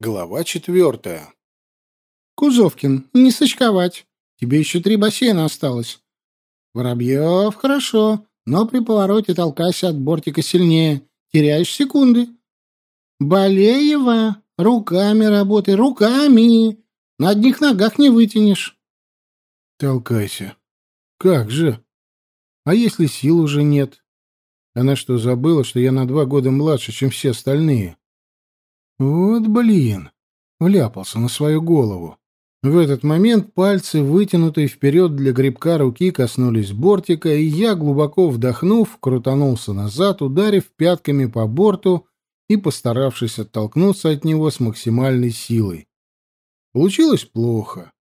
Глава четвертая. Кузовкин, не сочковать. Тебе еще три бассейна осталось. Воробьев, хорошо, но при повороте толкайся от бортика сильнее. Теряешь секунды. Болеева, руками работай, руками. На одних ногах не вытянешь. Толкайся. Как же? А если сил уже нет? Она что, забыла, что я на два года младше, чем все остальные? Вот блин, вляпался на свою голову. В этот момент пальцы, вытянутые вперед для грибка руки, коснулись бортика, и я, глубоко вдохнув, крутанулся назад, ударив пятками по борту и постаравшись оттолкнуться от него с максимальной силой. Получилось плохо,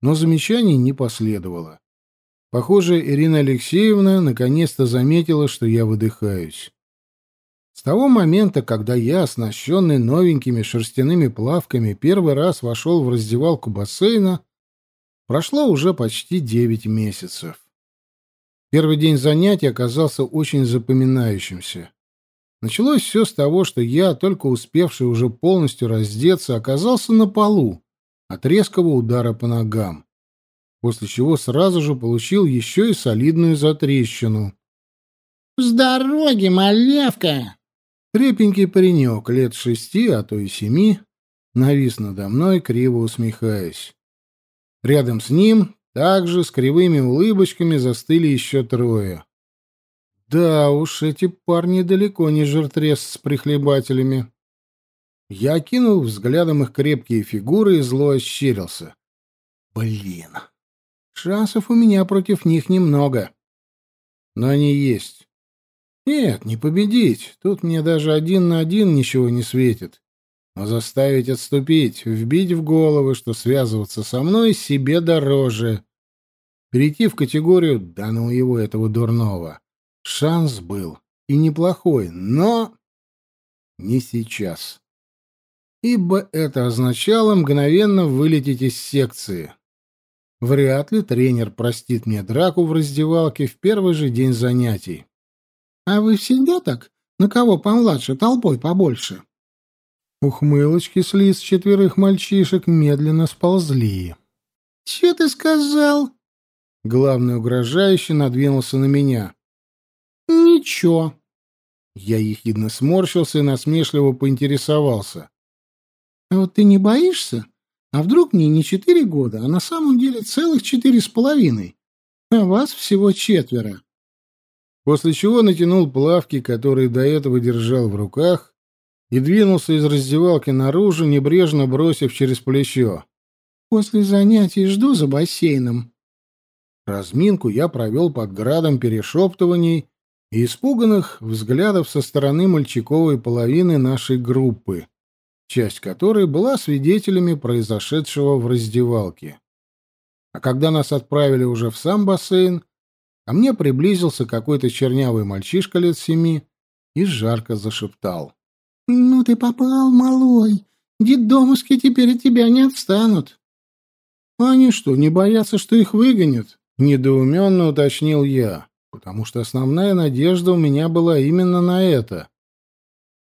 но замечаний не последовало. Похоже, Ирина Алексеевна наконец-то заметила, что я выдыхаюсь. С того момента, когда я, оснащенный новенькими шерстяными плавками, первый раз вошел в раздевалку бассейна, прошло уже почти девять месяцев. Первый день занятий оказался очень запоминающимся. Началось все с того, что я, только успевший уже полностью раздеться, оказался на полу от резкого удара по ногам, после чего сразу же получил еще и солидную затрещину. «С дороги, малявка!» Крепенький паренек, лет шести, а то и семи, навис надо мной, криво усмехаясь. Рядом с ним, также с кривыми улыбочками, застыли еще трое. Да уж, эти парни далеко не жиртрес с прихлебателями. Я кинул взглядом их крепкие фигуры и зло ощерился. Блин, шансов у меня против них немного. Но они есть. Нет, не победить. Тут мне даже один на один ничего не светит. Но заставить отступить, вбить в головы, что связываться со мной себе дороже. Перейти в категорию «да ну его этого дурного». Шанс был. И неплохой, но... Не сейчас. Ибо это означало мгновенно вылететь из секции. Вряд ли тренер простит мне драку в раздевалке в первый же день занятий. А вы всегда так? На кого помладше, толпой побольше? Ухмылочки с лиц четверых мальчишек медленно сползли. — Че ты сказал? Главный угрожающе надвинулся на меня. — Ничего. Я ехидно сморщился и насмешливо поинтересовался. — А вот ты не боишься? А вдруг мне не четыре года, а на самом деле целых четыре с половиной? А вас всего четверо после чего натянул плавки, которые до этого держал в руках, и двинулся из раздевалки наружу, небрежно бросив через плечо. «После занятий жду за бассейном». Разминку я провел под градом перешептываний и испуганных взглядов со стороны мальчиковой половины нашей группы, часть которой была свидетелями произошедшего в раздевалке. А когда нас отправили уже в сам бассейн, Ко мне приблизился какой-то чернявый мальчишка лет семи и жарко зашептал. — Ну ты попал, малой. Дедомовские теперь от тебя не отстанут. — Они что, не боятся, что их выгонят? — недоуменно уточнил я, потому что основная надежда у меня была именно на это.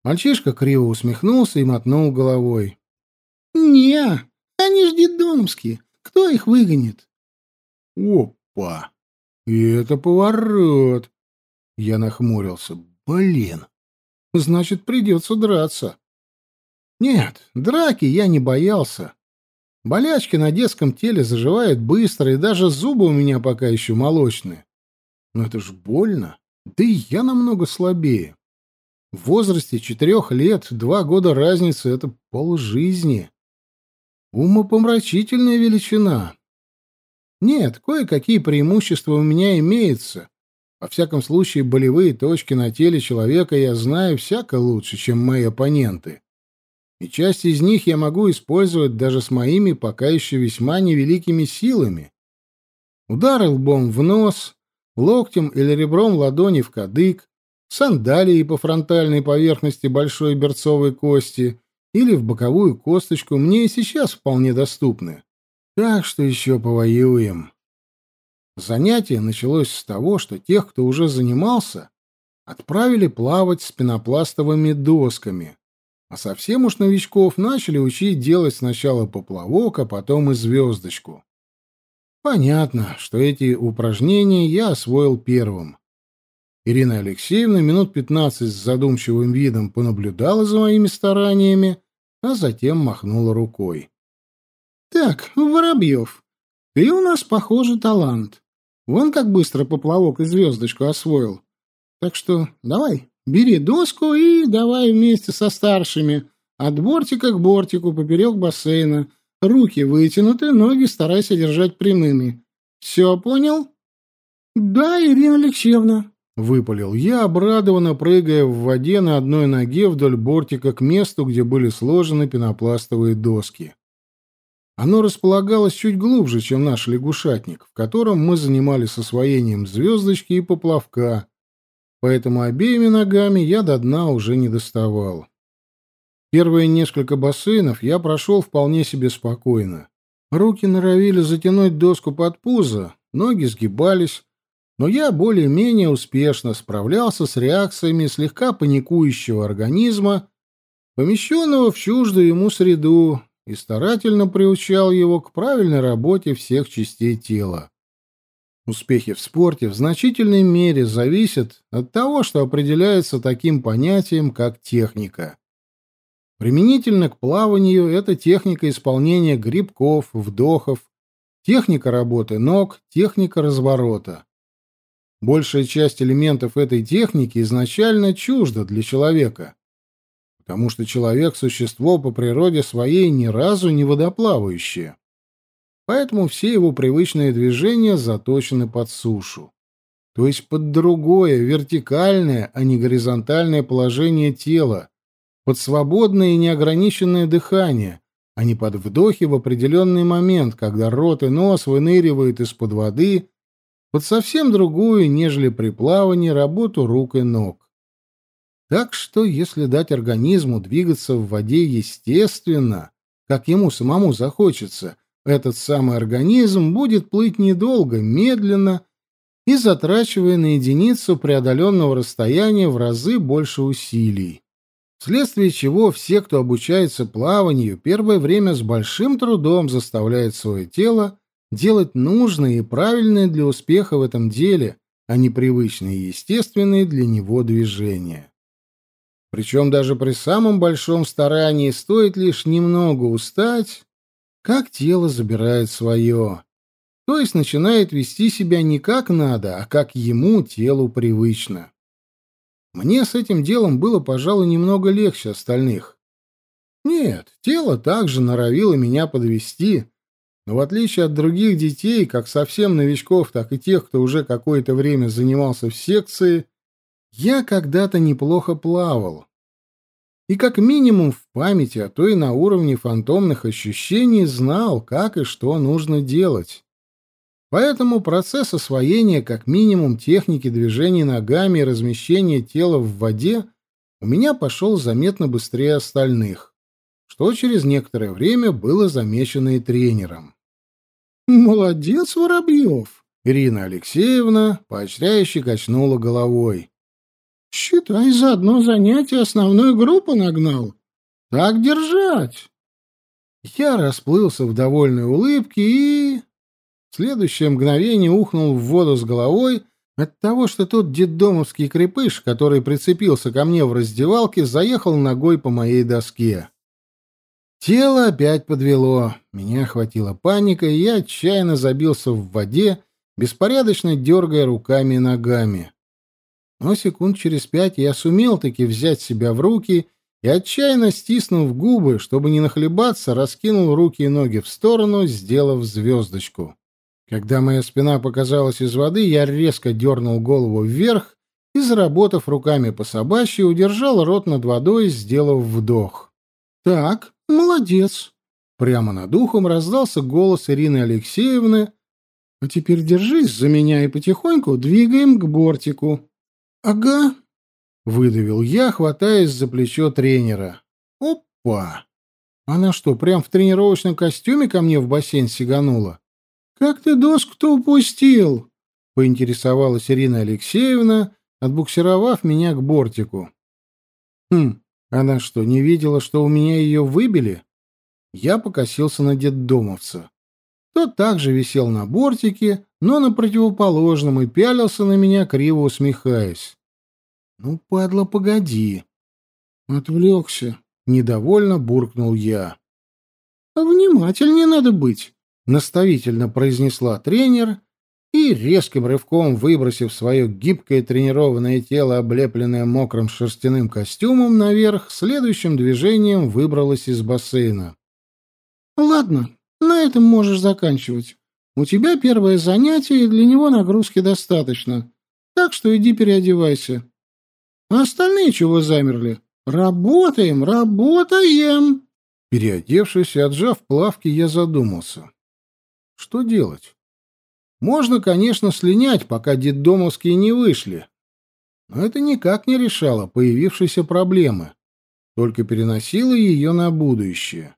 Мальчишка криво усмехнулся и мотнул головой. — Не, они ж дедомские. Кто их выгонит? — Опа! И это поворот. Я нахмурился. Блин. Значит, придется драться. Нет, драки я не боялся. Болячки на детском теле заживают быстро, и даже зубы у меня пока еще молочные. Но это ж больно. Да и я намного слабее. В возрасте четырех лет два года разницы — это полжизни. Умопомрачительная величина. Нет, кое-какие преимущества у меня имеются. Во всяком случае, болевые точки на теле человека я знаю всяко лучше, чем мои оппоненты. И часть из них я могу использовать даже с моими пока еще весьма невеликими силами. Удары лбом в нос, локтем или ребром ладони в кадык, сандалии по фронтальной поверхности большой берцовой кости или в боковую косточку мне и сейчас вполне доступны. Так что еще повоюем. Занятие началось с того, что тех, кто уже занимался, отправили плавать с пенопластовыми досками. А совсем уж новичков начали учить делать сначала поплавок, а потом и звездочку. Понятно, что эти упражнения я освоил первым. Ирина Алексеевна минут пятнадцать с задумчивым видом понаблюдала за моими стараниями, а затем махнула рукой. — Так, Воробьев, ты у нас, похоже, талант. Вон как быстро поплавок и звездочку освоил. Так что давай, бери доску и давай вместе со старшими от бортика к бортику поперек бассейна. Руки вытянуты, ноги старайся держать прямыми. Все понял? — Да, Ирина Алексеевна, — выпалил я, обрадованно прыгая в воде на одной ноге вдоль бортика к месту, где были сложены пенопластовые доски. Оно располагалось чуть глубже, чем наш лягушатник, в котором мы занимались освоением звездочки и поплавка, поэтому обеими ногами я до дна уже не доставал. Первые несколько бассейнов я прошел вполне себе спокойно. Руки норовили затянуть доску под пузо, ноги сгибались, но я более-менее успешно справлялся с реакциями слегка паникующего организма, помещенного в чуждую ему среду, и старательно приучал его к правильной работе всех частей тела. Успехи в спорте в значительной мере зависят от того, что определяется таким понятием, как техника. Применительно к плаванию это техника исполнения грибков, вдохов, техника работы ног, техника разворота. Большая часть элементов этой техники изначально чужда для человека, потому что человек — существо по природе своей ни разу не водоплавающее. Поэтому все его привычные движения заточены под сушу, то есть под другое, вертикальное, а не горизонтальное положение тела, под свободное и неограниченное дыхание, а не под вдохи в определенный момент, когда рот и нос выныривают из-под воды под совсем другую, нежели при плавании, работу рук и ног. Так что, если дать организму двигаться в воде естественно, как ему самому захочется, этот самый организм будет плыть недолго, медленно и затрачивая на единицу преодоленного расстояния в разы больше усилий. Вследствие чего все, кто обучается плаванию, первое время с большим трудом заставляет свое тело делать нужные и правильные для успеха в этом деле, а не привычные и естественные для него движения. Причем даже при самом большом старании стоит лишь немного устать, как тело забирает свое, то есть начинает вести себя не как надо, а как ему, телу, привычно. Мне с этим делом было, пожалуй, немного легче остальных. Нет, тело также норовило меня подвести, но в отличие от других детей, как совсем новичков, так и тех, кто уже какое-то время занимался в секции, я когда-то неплохо плавал. И как минимум в памяти, а то и на уровне фантомных ощущений знал, как и что нужно делать. Поэтому процесс освоения как минимум техники движения ногами и размещения тела в воде у меня пошел заметно быстрее остальных, что через некоторое время было замечено и тренером. «Молодец, Воробьев!» Ирина Алексеевна поощряюще качнула головой. «Считай, за одно занятие основную группу нагнал. Так держать!» Я расплылся в довольной улыбке и... В следующее мгновение ухнул в воду с головой от того, что тот детдомовский крепыш, который прицепился ко мне в раздевалке, заехал ногой по моей доске. Тело опять подвело. Меня охватила паника, и я отчаянно забился в воде, беспорядочно дергая руками и ногами. Но секунд через пять я сумел таки взять себя в руки и, отчаянно стиснув губы, чтобы не нахлебаться, раскинул руки и ноги в сторону, сделав звездочку. Когда моя спина показалась из воды, я резко дернул голову вверх и, заработав руками по собачьи, удержал рот над водой, сделав вдох. «Так, Молодец. Прямо над ухом раздался голос Ирины Алексеевны. А теперь держись за меня и потихоньку двигаем к бортику. Ага, выдавил я, хватаясь за плечо тренера. Опа! Она что, прям в тренировочном костюме ко мне в бассейн сиганула? Как ты доску-то упустил? поинтересовалась Ирина Алексеевна, отбуксировав меня к бортику. Хм, Она что, не видела, что у меня ее выбили? Я покосился на детдомовца. Тот также висел на бортике, но на противоположном и пялился на меня, криво усмехаясь. «Ну, падла, погоди!» «Отвлекся!» — недовольно буркнул я. «Внимательнее надо быть!» — наставительно произнесла тренер и, резким рывком выбросив свое гибкое тренированное тело, облепленное мокрым шерстяным костюмом, наверх, следующим движением выбралась из бассейна. «Ладно, на этом можешь заканчивать. У тебя первое занятие, и для него нагрузки достаточно. Так что иди переодевайся. А остальные чего замерли? Работаем, работаем!» Переодевшись и отжав плавки, я задумался. Что делать? Можно, конечно, слинять, пока детдомовские не вышли. Но это никак не решало появившейся проблемы, только переносило ее на будущее.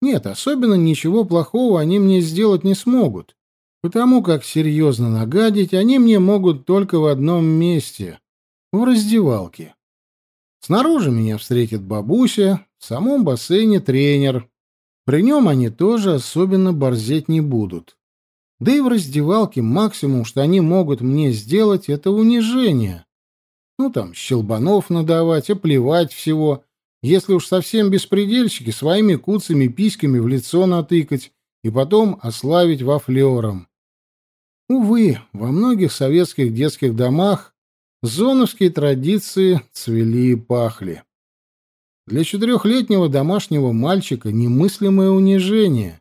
Нет, особенно ничего плохого они мне сделать не смогут, потому как серьезно нагадить они мне могут только в одном месте — в раздевалке. Снаружи меня встретит бабуся, в самом бассейне тренер. При нем они тоже особенно борзеть не будут. Да и в раздевалке максимум, что они могут мне сделать, это унижение. Ну, там, щелбанов надавать, оплевать всего. Если уж совсем беспредельщики, своими куцами письками в лицо натыкать и потом ославить вафлером. Увы, во многих советских детских домах зоновские традиции цвели и пахли. Для четырехлетнего домашнего мальчика немыслимое унижение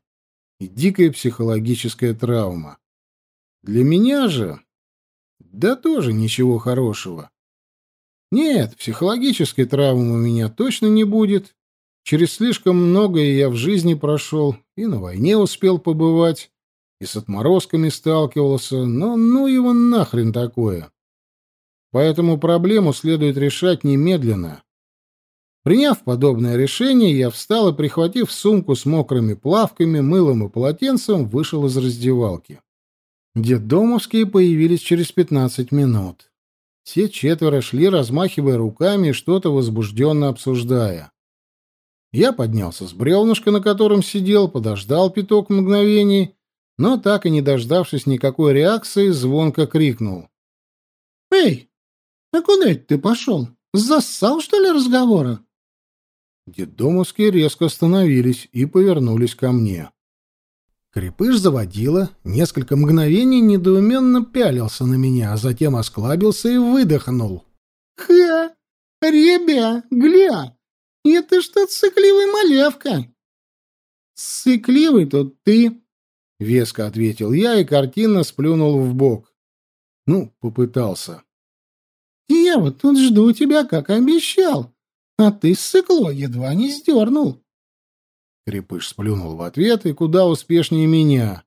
и дикая психологическая травма. Для меня же... Да тоже ничего хорошего. Нет, психологической травмы у меня точно не будет. Через слишком многое я в жизни прошел, и на войне успел побывать, и с отморозками сталкивался, но ну его нахрен такое. Поэтому проблему следует решать немедленно. Приняв подобное решение, я встал и, прихватив сумку с мокрыми плавками, мылом и полотенцем, вышел из раздевалки. Детдомовские появились через пятнадцать минут. Все четверо шли, размахивая руками и что-то возбужденно обсуждая. Я поднялся с бревнышка, на котором сидел, подождал пяток мгновений, но, так и не дождавшись никакой реакции, звонко крикнул. «Эй, а куда это ты пошел? Зассал, что ли, разговора?» Детдомовские резко остановились и повернулись ко мне. Крепыш заводила, несколько мгновений недоуменно пялился на меня, а затем осклабился и выдохнул. «Ха! Ребя, гля! Это что цикливый малявка!» «Сыкливый тут ты!» — веско ответил я и картинно сплюнул в бок. Ну, попытался. «Я вот тут жду тебя, как обещал!» А ты сыкло едва не сдернул. Крепыш сплюнул в ответ и куда успешнее меня.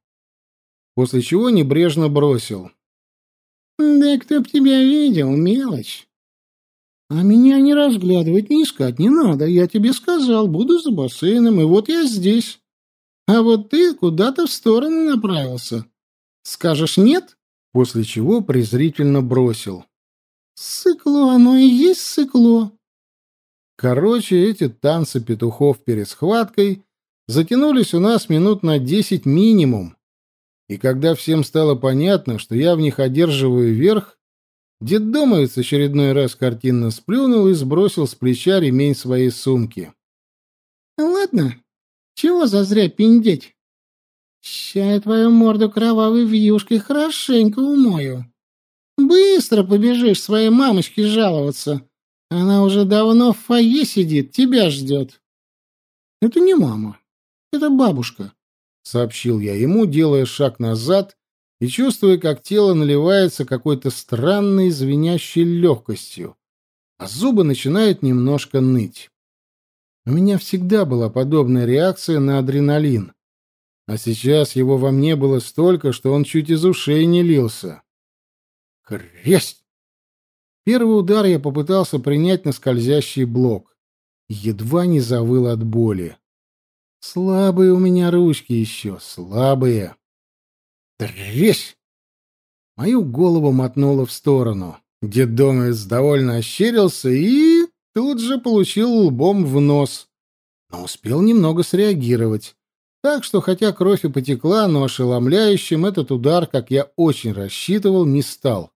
После чего небрежно бросил. «Да кто б тебя видел, мелочь!» «А меня не разглядывать, не искать не надо. Я тебе сказал, буду за бассейном, и вот я здесь. А вот ты куда-то в сторону направился. Скажешь нет?» После чего презрительно бросил. «Сыкло оно и есть сыкло. Короче, эти танцы петухов перед схваткой затянулись у нас минут на десять минимум. И когда всем стало понятно, что я в них одерживаю верх, детдомовец очередной раз картинно сплюнул и сбросил с плеча ремень своей сумки. «Ладно, чего зазря пиндеть? Ща я твою морду кровавой вьюшкой хорошенько умою. Быстро побежишь своей мамочке жаловаться, она уже давно в фойе сидит, тебя ждет. — Это не мама, это бабушка, — сообщил я ему, делая шаг назад и чувствуя, как тело наливается какой-то странной звенящей легкостью, а зубы начинают немножко ныть. У меня всегда была подобная реакция на адреналин, а сейчас его во мне было столько, что он чуть из ушей не лился. Хресть! Первый удар я попытался принять на скользящий блок. Едва не завыл от боли. Слабые у меня ручки еще, слабые. Трещ! Мою голову мотнуло в сторону. Дедомец довольно ощерился и... тут же получил лбом в нос, но успел немного среагировать. Так что, хотя кровь и потекла, но ошеломляющим этот удар, как я очень рассчитывал, не стал.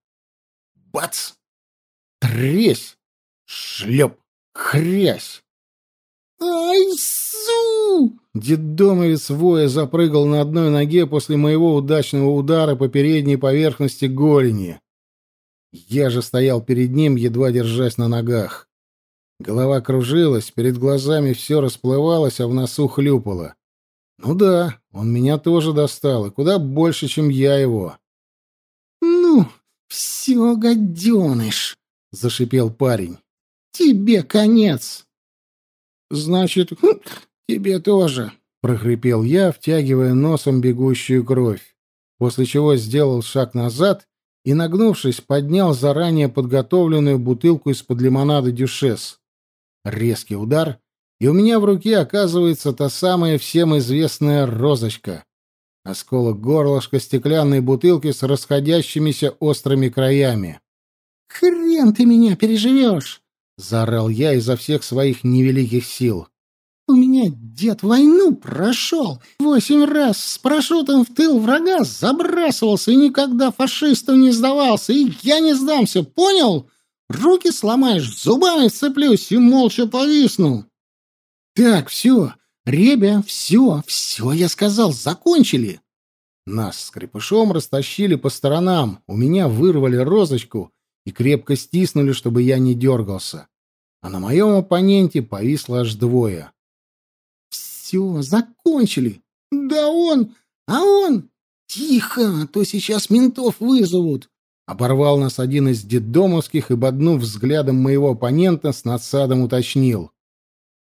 Бац! Тресь! Шлеп! Хрясь! «Ай, су!» Деддомовец воя запрыгал на одной ноге после моего удачного удара по передней поверхности голени. Я же стоял перед ним, едва держась на ногах. Голова кружилась, перед глазами все расплывалось, а в носу хлюпало. Ну да, он меня тоже достал, и куда больше, чем я его. «Ну, все, гаденыш!» — зашипел парень. «Тебе конец!» «Значит, хм, тебе тоже!» — прохрипел я, втягивая носом бегущую кровь, после чего сделал шаг назад и, нагнувшись, поднял заранее подготовленную бутылку из-под лимонада «Дюшес». Резкий удар, и у меня в руке оказывается та самая всем известная розочка. Осколок горлышка стеклянной бутылки с расходящимися острыми краями. «Хрен ты меня переживешь!» — заорал я изо всех своих невеликих сил. «У меня дед войну прошел, восемь раз с парашютом в тыл врага забрасывался и никогда фашисту не сдавался, и я не сдамся, понял? Руки сломаешь, зубами сцеплюсь и молча повисну». «Так, все, ребя, все, все, я сказал, закончили». Нас с крепышом растащили по сторонам, у меня вырвали розочку и крепко стиснули, чтобы я не дергался. А на моем оппоненте повисло аж двое. «Все, закончили! Да он! А он! Тихо, а то сейчас ментов вызовут!» Оборвал нас один из детдомовских и, боднув взглядом моего оппонента, с надсадом уточнил.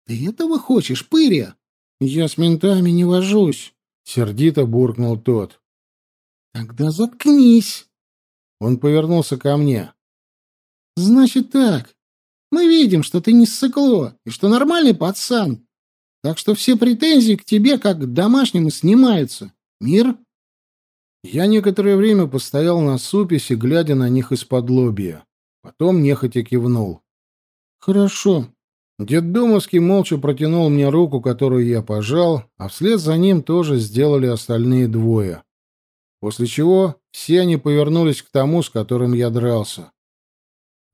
«Ты этого хочешь, пыря?» «Я с ментами не вожусь», — сердито буркнул тот. «Тогда заткнись!» Он повернулся ко мне. «Значит так. Мы видим, что ты не ссыкло, и что нормальный пацан. Так что все претензии к тебе, как к домашнему, снимаются. Мир?» Я некоторое время постоял на суписи, глядя на них из-под лобья. Потом нехотя кивнул. «Хорошо». Дед Домовский молча протянул мне руку, которую я пожал, а вслед за ним тоже сделали остальные двое. После чего все они повернулись к тому, с которым я дрался.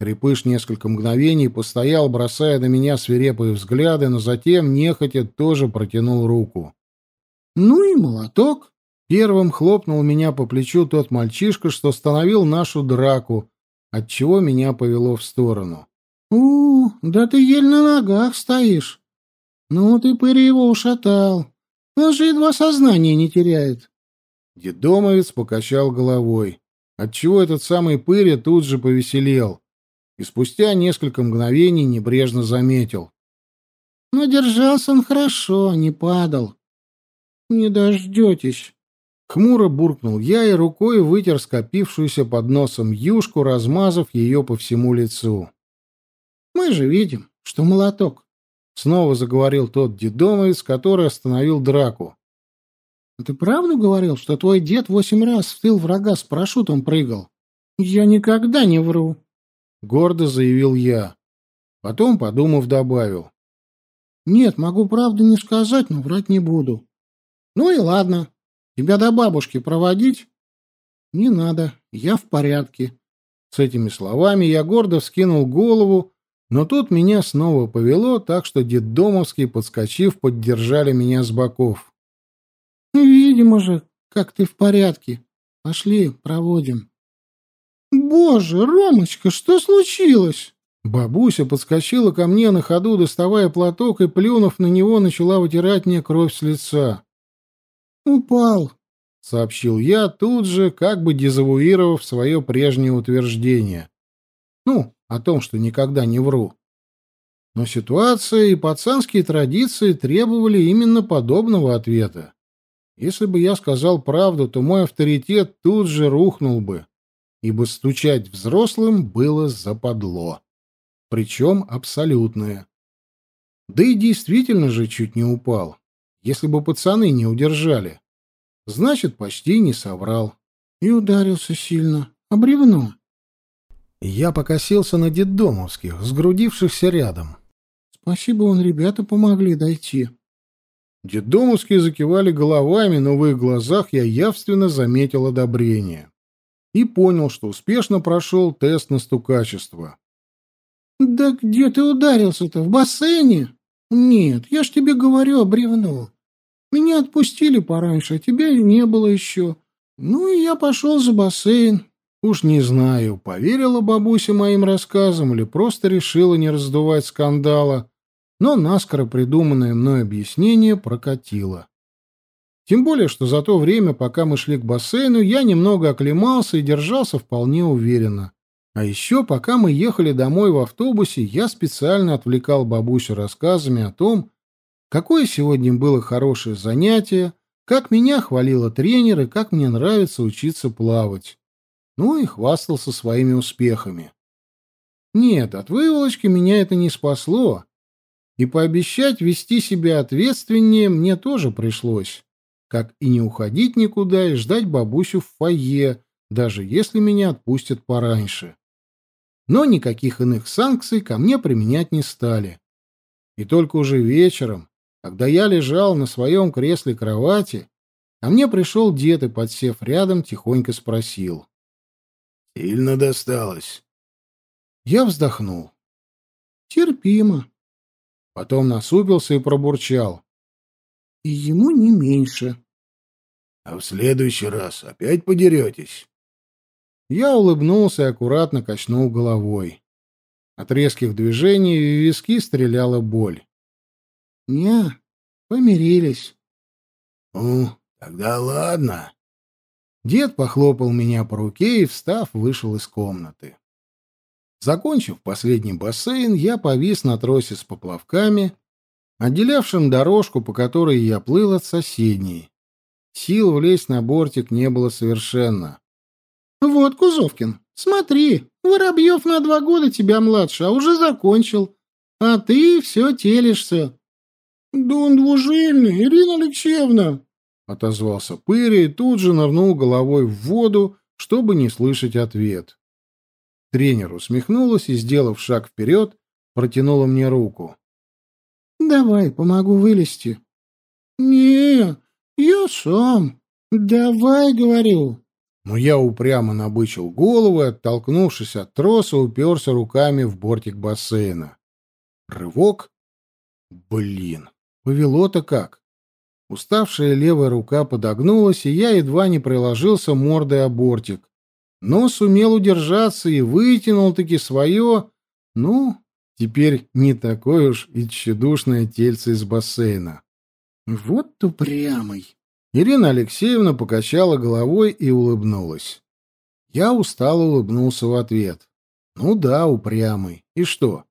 Крепыш несколько мгновений постоял, бросая на меня свирепые взгляды, но затем нехотя тоже протянул руку. «Ну и молоток!» Первым хлопнул меня по плечу тот мальчишка, что остановил нашу драку, отчего меня повело в сторону. «У, да ты еле на ногах стоишь. Ну ты пыри его ушатал. Он же едва сознание не теряет». Дедомовец покачал головой, отчего этот самый пыря тут же повеселел и спустя несколько мгновений небрежно заметил. «Но держался он хорошо, не падал. Не дождетесь». Хмуро буркнул я и рукой вытер скопившуюся под носом юшку, размазав ее по всему лицу. «Мы же видим, что молоток», — снова заговорил тот дедомовец, который остановил драку. «Ты правду говорил, что твой дед восемь раз в тыл врага с парашютом прыгал? Я никогда не вру». — гордо заявил я. Потом, подумав, добавил. «Нет, могу правду не сказать, но врать не буду. Ну и ладно. Тебя до бабушки проводить?» «Не надо, я в порядке». С этими словами я гордо вскинул голову, но тут меня снова повело, так что детдомовские, подскочив, поддержали меня с боков. «Видимо же, как ты в порядке. Пошли, проводим». «Боже, Ромочка, что случилось?» Бабуся подскочила ко мне на ходу, доставая платок, и, плюнув на него, начала вытирать мне кровь с лица. «Упал», — сообщил я, тут же, как бы дезавуировав свое прежнее утверждение. Ну, о том, что никогда не вру. Но ситуация и пацанские традиции требовали именно подобного ответа. Если бы я сказал правду, то мой авторитет тут же рухнул бы ибо стучать взрослым было западло. Причем абсолютное. Да и действительно же чуть не упал. Если бы пацаны не удержали. Значит, почти не соврал. И ударился сильно. А бревно? Я покосился на детдомовских, сгрудившихся рядом. Спасибо, он ребята помогли дойти. Детдомовские закивали головами, но в их глазах я явственно заметил одобрение. И понял, что успешно прошел тест на стукачество. «Да где ты ударился-то? В бассейне?» «Нет, я ж тебе говорю, бревно. Меня отпустили пораньше, а тебя и не было еще. Ну и я пошел за бассейн. Уж не знаю, поверила бабуся моим рассказам или просто решила не раздувать скандала, но наскоро придуманное мной объяснение прокатило. Тем более, что за то время, пока мы шли к бассейну, я немного оклемался и держался вполне уверенно. А еще, пока мы ехали домой в автобусе, я специально отвлекал бабусю рассказами о том, какое сегодня было хорошее занятие, как меня хвалила тренер и как мне нравится учиться плавать. Ну и хвастался своими успехами. Нет, от выволочки меня это не спасло, и пообещать вести себя ответственнее мне тоже пришлось, как и не уходить никуда и ждать бабусю в фойе, даже если меня отпустят пораньше но никаких иных санкций ко мне применять не стали. И только уже вечером, когда я лежал на своем кресле-кровати, ко мне пришел дед и, подсев рядом, тихонько спросил. — Сильно досталось? Я вздохнул. — Терпимо. Потом насупился и пробурчал. — И ему не меньше. — А в следующий раз опять подеретесь? Я улыбнулся и аккуратно качнул головой. От резких движений в виски стреляла боль. «Не, помирились». «Ну, тогда ладно». Дед похлопал меня по руке и, встав, вышел из комнаты. Закончив последний бассейн, я повис на тросе с поплавками, отделявшим дорожку, по которой я плыл от соседней. Сил влезть на бортик не было совершенно. «Вот, Кузовкин, смотри, Воробьев на два года тебя младше, а уже закончил. А ты все телишься». «Да он двужильный, Ирина Алексеевна!» — отозвался Пыря и тут же нырнул головой в воду, чтобы не слышать ответ. Тренер усмехнулась и, сделав шаг вперед, протянула мне руку. «Давай, помогу вылезти». «Не, я сам. Давай, говорю» но я упрямо набычил голову и, оттолкнувшись от троса, уперся руками в бортик бассейна. Рывок? Блин, повело-то как. Уставшая левая рука подогнулась, и я едва не приложился мордой о бортик, но сумел удержаться и вытянул-таки свое, ну, теперь не такое уж и тщедушное тельце из бассейна. Вот упрямый. Ирина Алексеевна покачала головой и улыбнулась. Я устало улыбнулся в ответ. Ну да, упрямый. И что?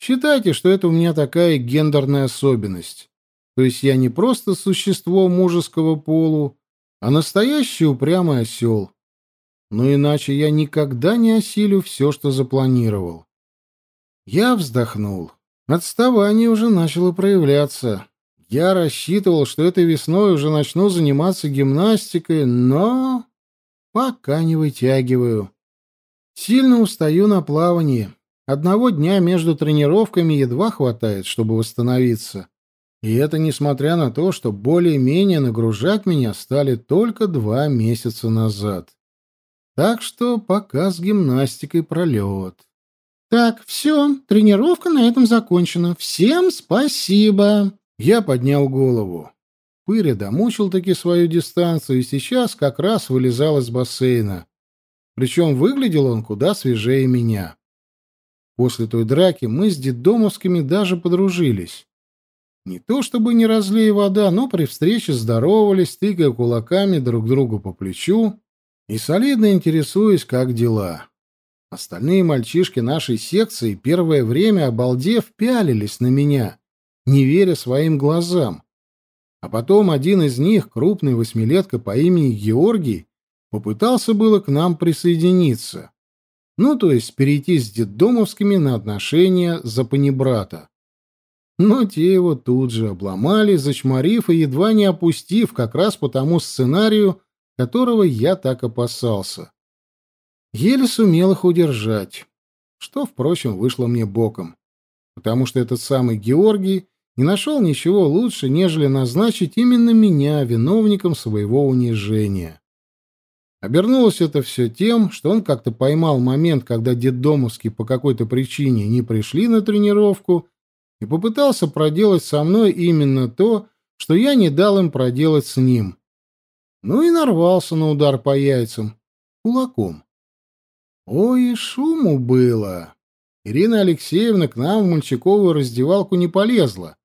Считайте, что это у меня такая гендерная особенность. То есть я не просто существо мужеского полу, а настоящий упрямый осел. Но иначе я никогда не осилю все, что запланировал. Я вздохнул. Отставание уже начало проявляться. Я рассчитывал, что этой весной уже начну заниматься гимнастикой, но пока не вытягиваю. Сильно устаю на плавании. Одного дня между тренировками едва хватает, чтобы восстановиться. И это несмотря на то, что более-менее нагружать меня стали только два месяца назад. Так что пока с гимнастикой пролет. Так, все, тренировка на этом закончена. Всем спасибо. Я поднял голову. Пыря домучил таки свою дистанцию и сейчас как раз вылезал из бассейна. Причем выглядел он куда свежее меня. После той драки мы с детдомовскими даже подружились. Не то чтобы не разлей вода, но при встрече здоровались, тыкая кулаками друг другу по плечу и солидно интересуясь, как дела. Остальные мальчишки нашей секции первое время, обалдев, пялились на меня — не веря своим глазам. А потом один из них, крупный восьмилетка по имени Георгий, попытался было к нам присоединиться. Ну, то есть перейти с детдомовскими на отношения за панибрата. Но те его тут же обломали, зачморив и едва не опустив как раз по тому сценарию, которого я так опасался. Еле сумел их удержать, что, впрочем, вышло мне боком, потому что этот самый Георгий не нашел ничего лучше, нежели назначить именно меня виновником своего унижения. Обернулось это все тем, что он как-то поймал момент, когда детдомовские по какой-то причине не пришли на тренировку, и попытался проделать со мной именно то, что я не дал им проделать с ним. Ну и нарвался на удар по яйцам. Кулаком. Ой, шуму было. Ирина Алексеевна к нам в мальчиковую раздевалку не полезла,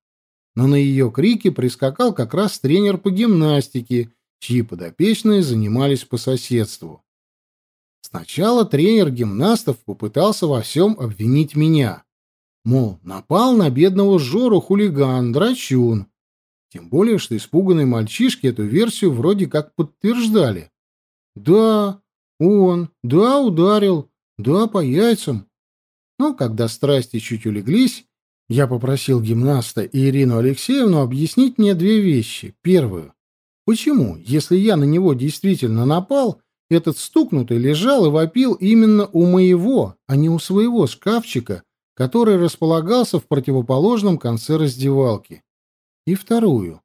но на ее крики прискакал как раз тренер по гимнастике, чьи подопечные занимались по соседству. Сначала тренер гимнастов попытался во всем обвинить меня. Мол, напал на бедного Жору хулиган, драчун. Тем более, что испуганные мальчишки эту версию вроде как подтверждали. Да, он, да, ударил, да, по яйцам. Но когда страсти чуть улеглись, я попросил гимнаста и Ирину Алексеевну объяснить мне две вещи. Первую. Почему, если я на него действительно напал, этот стукнутый лежал и вопил именно у моего, а не у своего шкафчика, который располагался в противоположном конце раздевалки? И вторую.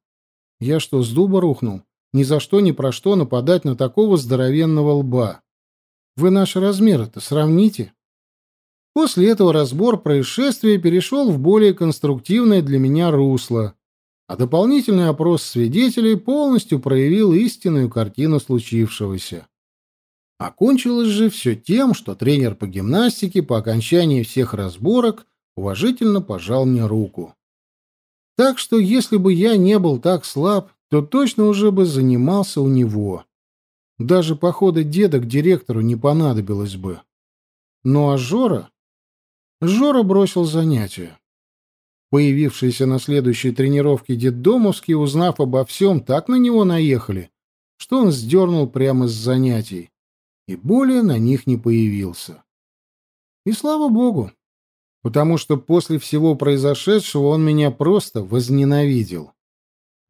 Я что, с дуба рухнул? Ни за что, ни про что нападать на такого здоровенного лба. Вы наши размеры-то сравните. После этого разбор происшествия перешел в более конструктивное для меня русло, а дополнительный опрос свидетелей полностью проявил истинную картину случившегося. Окончилось же все тем, что тренер по гимнастике по окончании всех разборок уважительно пожал мне руку. Так что если бы я не был так слаб, то точно уже бы занимался у него. Даже похода деда к директору не понадобилось бы. Ну а Жора? Жора бросил занятия. Появившиеся на следующей тренировке детдомовские, узнав обо всем, так на него наехали, что он сдернул прямо с занятий и более на них не появился. И слава богу, потому что после всего произошедшего он меня просто возненавидел.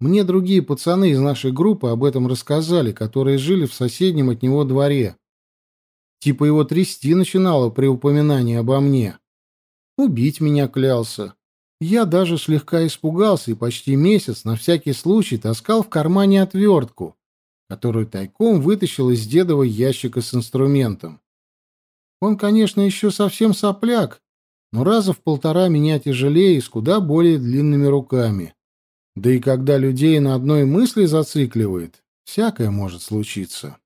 Мне другие пацаны из нашей группы об этом рассказали, которые жили в соседнем от него дворе. Типа его трясти начинало при упоминании обо мне. Убить меня клялся. Я даже слегка испугался и почти месяц на всякий случай таскал в кармане отвертку, которую тайком вытащил из дедового ящика с инструментом. Он, конечно, еще совсем сопляк, но раза в полтора меня тяжелее и с куда более длинными руками. Да и когда людей на одной мысли зацикливает, всякое может случиться.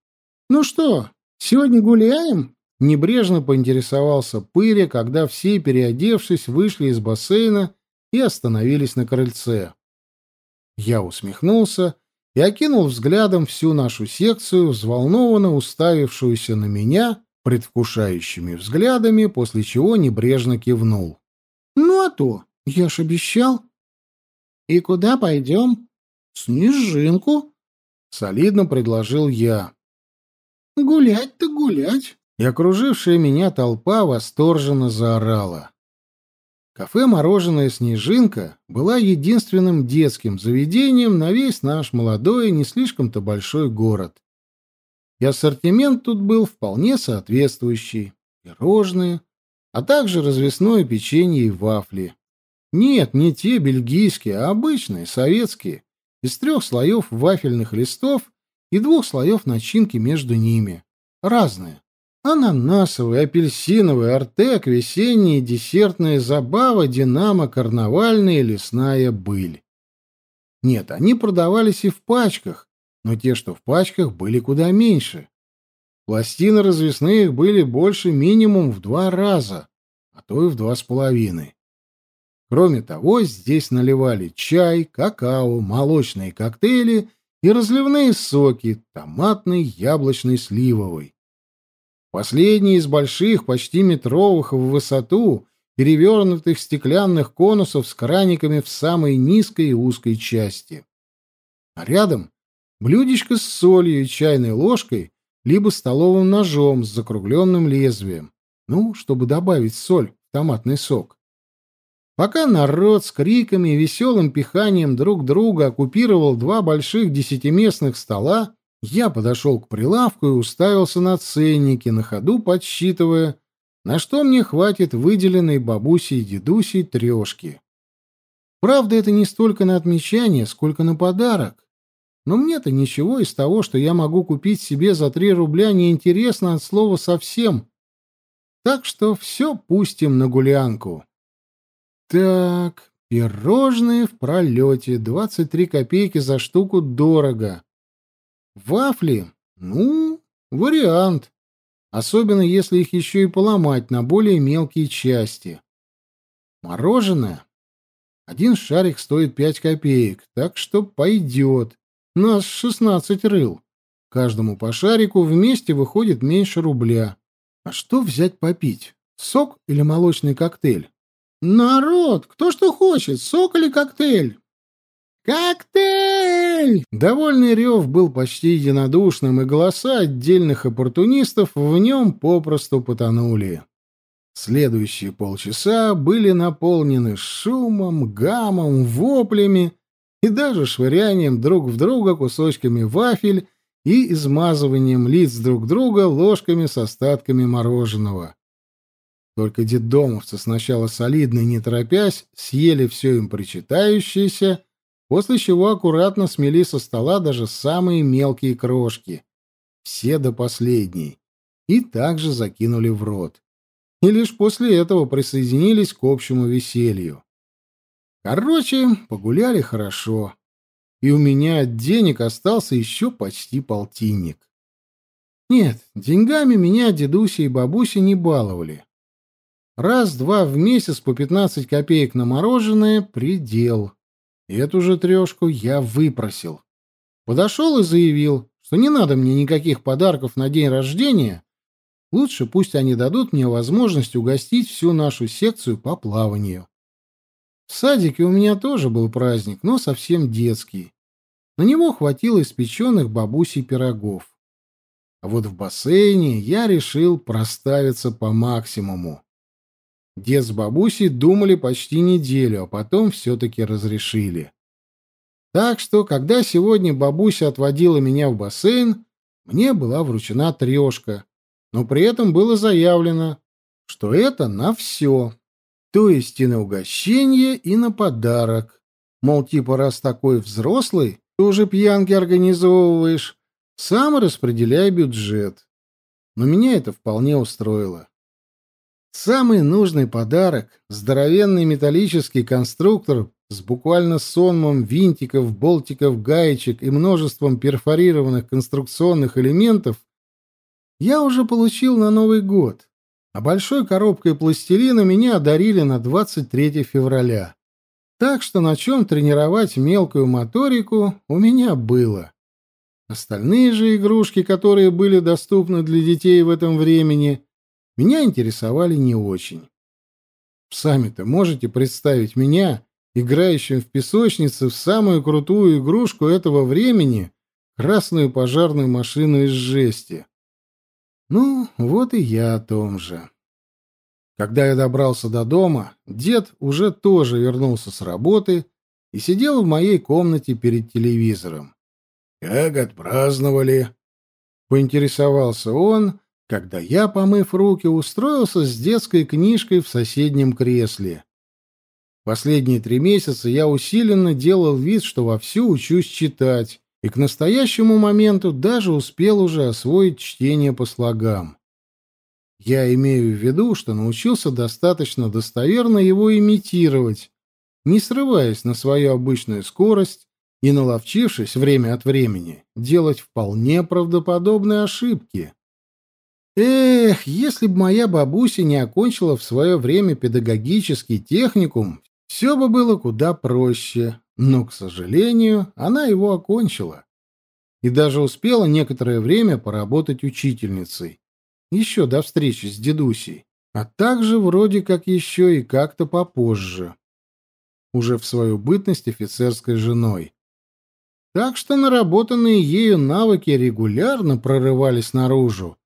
«Ну что, сегодня гуляем?» Небрежно поинтересовался Пыря, когда все, переодевшись, вышли из бассейна и остановились на крыльце. Я усмехнулся и окинул взглядом всю нашу секцию, взволнованно уставившуюся на меня предвкушающими взглядами, после чего небрежно кивнул. «Ну а то, я ж обещал». «И куда пойдем?» «Снежинку», — солидно предложил я. «Гулять-то гулять», и окружившая меня толпа восторженно заорала. Кафе «Мороженое Снежинка» была единственным детским заведением на весь наш молодой и не слишком-то большой город. И ассортимент тут был вполне соответствующий. Пирожные, а также развесное печенье и вафли. Нет, не те бельгийские, а обычные, советские, из трех слоев вафельных листов и двух слоев начинки между ними. Разные. Ананасовый, апельсиновый, артек, весенняя десертная забава, динамо, карнавальная лесная быль. Нет, они продавались и в пачках, но те, что в пачках, были куда меньше. Пластины развесных были больше минимум в два раза, а то и в два с половиной. Кроме того, здесь наливали чай, какао, молочные коктейли и разливные соки, томатный, яблочный, сливовый. Последний из больших, почти метровых в высоту, перевернутых стеклянных конусов с краниками в самой низкой и узкой части. А рядом блюдечко с солью и чайной ложкой, либо столовым ножом с закругленным лезвием, ну, чтобы добавить соль в томатный сок. Пока народ с криками и веселым пиханием друг друга оккупировал два больших десятиместных стола, Я подошел к прилавку и уставился на ценники, на ходу подсчитывая, на что мне хватит выделенной бабусей и дедусей трешки. Правда, это не столько на отмечание, сколько на подарок. Но мне-то ничего из того, что я могу купить себе за три рубля, не интересно от слова совсем. Так что все пустим на гулянку. Так, пирожные в пролете, 23 копейки за штуку дорого. Вафли? Ну, вариант. Особенно если их еще и поломать на более мелкие части. Мороженое? Один шарик стоит пять копеек, так что пойдет. Нас шестнадцать рыл. Каждому по шарику вместе выходит меньше рубля. А что взять попить? Сок или молочный коктейль? Народ, кто что хочет, сок или коктейль? «Коктейль!» Довольный рев был почти единодушным, и голоса отдельных оппортунистов в нем попросту потонули. Следующие полчаса были наполнены шумом, гамом, воплями и даже швырянием друг в друга кусочками вафель и измазыванием лиц друг друга ложками с остатками мороженого. Только детдомовцы сначала солидно и не торопясь съели все им причитающееся, после чего аккуратно смели со стола даже самые мелкие крошки, все до последней, и также закинули в рот. И лишь после этого присоединились к общему веселью. Короче, погуляли хорошо, и у меня от денег остался еще почти полтинник. Нет, деньгами меня дедуся и бабуся не баловали. Раз-два в месяц по пятнадцать копеек на мороженое — предел. Эту же трешку я выпросил. Подошел и заявил, что не надо мне никаких подарков на день рождения. Лучше пусть они дадут мне возможность угостить всю нашу секцию по плаванию. В садике у меня тоже был праздник, но совсем детский. На него хватило испеченных бабусей пирогов. А вот в бассейне я решил проставиться по максимуму. Дед с бабусей думали почти неделю, а потом все-таки разрешили. Так что, когда сегодня бабуся отводила меня в бассейн, мне была вручена трешка, но при этом было заявлено, что это на все, то есть и на угощение, и на подарок. Мол, типа, раз такой взрослый, ты уже пьянки организовываешь, сам распределяй бюджет. Но меня это вполне устроило. Самый нужный подарок — здоровенный металлический конструктор с буквально сонмом винтиков, болтиков, гаечек и множеством перфорированных конструкционных элементов — я уже получил на Новый год, а большой коробкой пластилина меня одарили на 23 февраля. Так что на чем тренировать мелкую моторику у меня было. Остальные же игрушки, которые были доступны для детей в этом времени — меня интересовали не очень. Сами-то можете представить меня, играющим в песочнице в самую крутую игрушку этого времени, красную пожарную машину из жести. Ну, вот и я о том же. Когда я добрался до дома, дед уже тоже вернулся с работы и сидел в моей комнате перед телевизором. «Как отпраздновали?» — поинтересовался он, когда я, помыв руки, устроился с детской книжкой в соседнем кресле. Последние три месяца я усиленно делал вид, что вовсю учусь читать, и к настоящему моменту даже успел уже освоить чтение по слогам. Я имею в виду, что научился достаточно достоверно его имитировать, не срываясь на свою обычную скорость и наловчившись время от времени делать вполне правдоподобные ошибки. Эх, если бы моя бабуся не окончила в свое время педагогический техникум, все бы было куда проще. Но, к сожалению, она его окончила. И даже успела некоторое время поработать учительницей. Еще до встречи с дедусей. А также вроде как еще и как-то попозже. Уже в свою бытность офицерской женой. Так что наработанные ею навыки регулярно прорывались наружу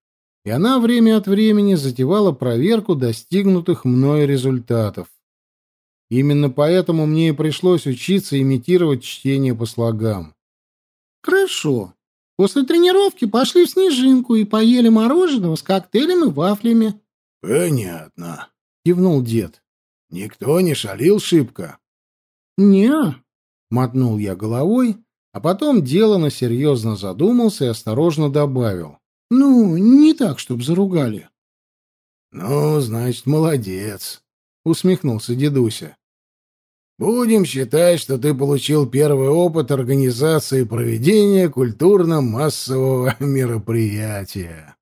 и она время от времени затевала проверку достигнутых мною результатов. Именно поэтому мне и пришлось учиться имитировать чтение по слогам. «Хорошо. После тренировки пошли в снежинку и поели мороженого с коктейлем и вафлями. — Понятно, — кивнул дед. — Никто не шалил шибко? — Не, — мотнул я головой, а потом делано серьезно задумался и осторожно добавил. — Ну, не так, чтоб заругали. — Ну, значит, молодец, — усмехнулся дедуся. Будем считать, что ты получил первый опыт организации проведения культурно-массового мероприятия.